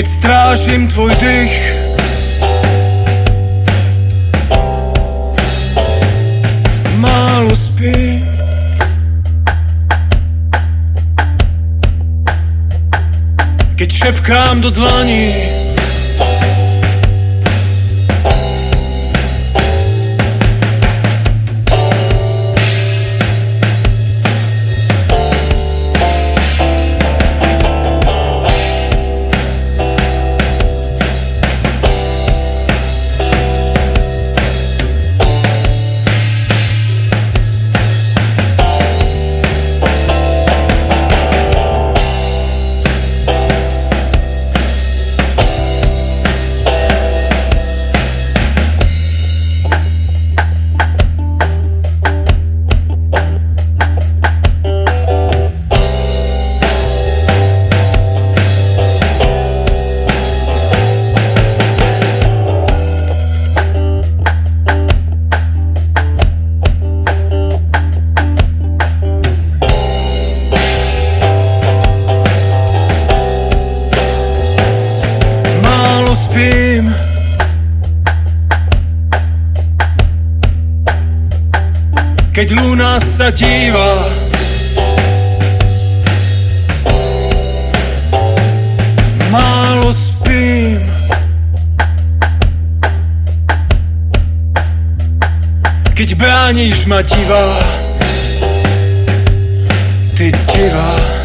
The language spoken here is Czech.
keď strážim tvoj dých. Málo spím. Keď šepkám do dlaní, Keď luna sa díva, málo spím. Keď bráníš ma divá, ty divá.